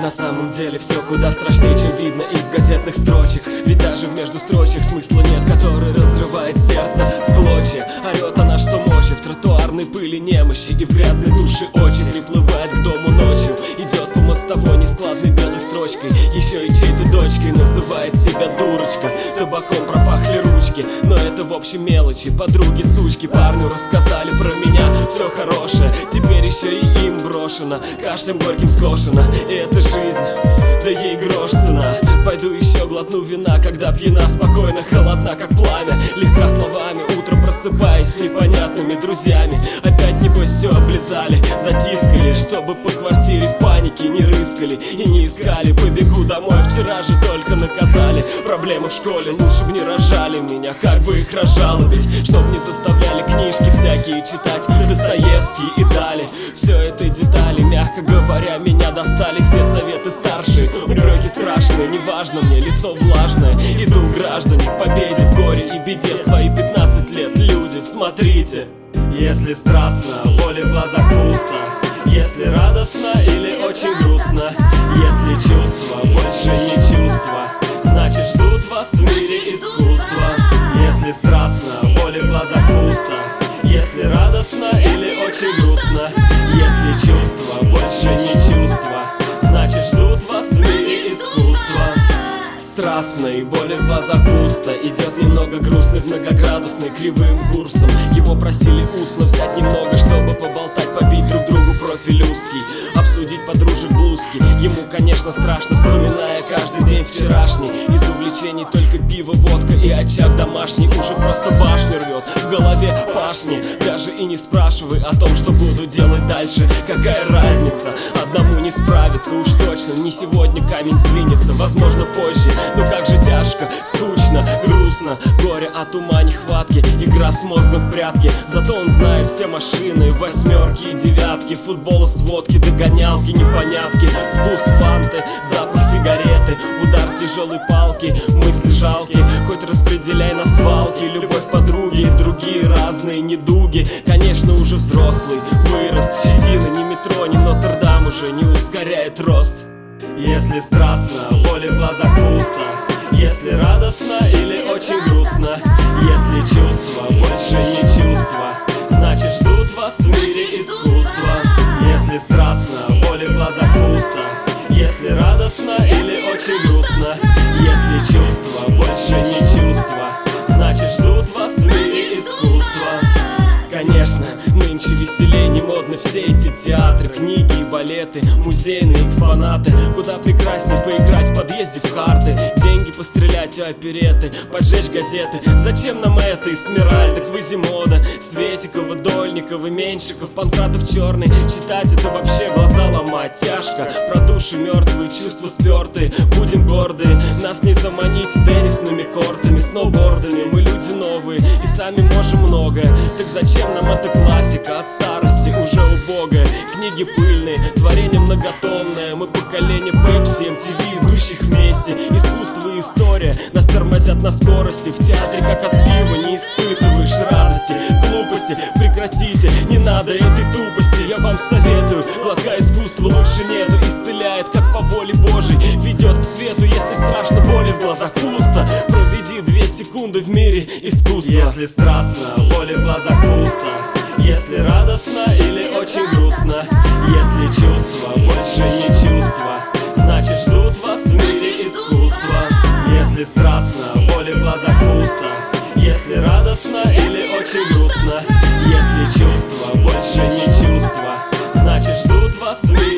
На самом деле все куда страшнее, чем видно из газетных строчек. Ведь даже в между смысла нет, который разрывает сердце в клочья. Орет она что мочи в тротуарной пыли немощи И в грязной душе очи приплывает к дому ночью. Идет по мостовой нескладной белой строчкой. Еще и чьей-то дочкой называет себя ручки, но это в общем мелочи. Подруги, сучки, парню рассказали про меня. Все хорошее, теперь еще и им брошено. Кашлем горьким скошено, и это жизнь Да ей грош цена. Пойду еще глотну вина, когда пьяна Спокойно, холодна, как пламя. Легка словами, утром просыпаясь с непонятными друзьями. Опять небось все облизали, затискали Чтобы по квартире в панике не рыскали И не искали, побегу домой Вчера же только наказали. Проблемы в школе, лучше бы не рожали. Меня Как бы их разжалобить, чтоб не заставляли книжки всякие читать. Достоевский и дали Все это детали, мягко говоря, меня достали Все советы старшие, упреки страшные Неважно мне, лицо влажное. Иду, граждане, победе в горе и беде В свои 15 лет, люди, смотрите Если страстно, боли в глазах пусто Если радостно или очень грустно. Если чувства больше не чувства. Значит ждут вас в мире искусства. Если страстно, боли в глазах пусто Если радостно или очень грустно. Если чувства больше не чувства. Значит ждут вас в мире искусства Страстно и боли в глазах пусто Идет немного грустный в многоградусный кривым курсом. Его просили устно взять немного, чтобы поболтать Побить друг другу профиль узкий. Обсудить подружек блузки. Ему, конечно, страшно, вспоминая каждый день вчерашний. Из увлечений только пиво, водка и очаг домашний Уже просто башню рвет, в голове пашни Даже и не спрашивай о том, что буду делать дальше. Какая разница, одному не справиться уж точно. Не сегодня камень сдвинется, возможно позже. Но как же тяжко, скучно, грустно. Горе от ума нехватки, игра с мозгом в прятки. Зато он знает все машины, восьмерки и девятки. Футбол с водки, догонялки, непонятки. Вкус фанты, запах сигареты Удар тяжелой палки, мысли жалкие Хоть распределяй на свалке Любовь подруги и другие разные недуги. Конечно уже взрослый, вырос Щетина не метро, не Нотр-Дам уже не ускоряет рост. Если страстно, боли в глазах пусто. Если радостно или очень грустно. Если чувства больше не чувства. Значит ждут вас в мире искусства. Если страстно, боли в глазах пусто. Если радостно или очень грустно чувства все эти театры, книги и балеты, музейные экспонаты. Куда прекрасней поиграть в подъезде в карты. Деньги пострелять у опереты, поджечь газеты. Зачем нам это? Эсмеральда, Квазимода, Светикова, Дольникова, Меньшиков, Панкратов черный. Читать это вообще глаза ломать тяжко. Про души мертвые, чувства спертые Будем горды, нас не заманить теннисными кортами, сноубордами. Мы люди новые и сами можем многое. Так зачем нам эта классика от старости? Уже Книги пыльные, творение многотомное Мы поколение Пепси, MTV, идущих вместе. Искусство и история нас тормозят на скорости. В театре как от пива не испытываешь радости. Глупости прекратите, не надо этой тупости. Я вам советую, глотка искусства лучше нету. Исцеляет, как по воле Божьей Ведет к свету, если страшно, боли в глазах пусто. Проведи две секунды в мире искусства. Если страстно, боли в глазах пусто. Если радостно или очень грустно чувства, больше не чувства. Значит ждут вас в мире искусства. Если страстно, боли в глазах пусто. Если радостно или очень грустно. Если чувства, больше не чувства. Значит ждут вас в мире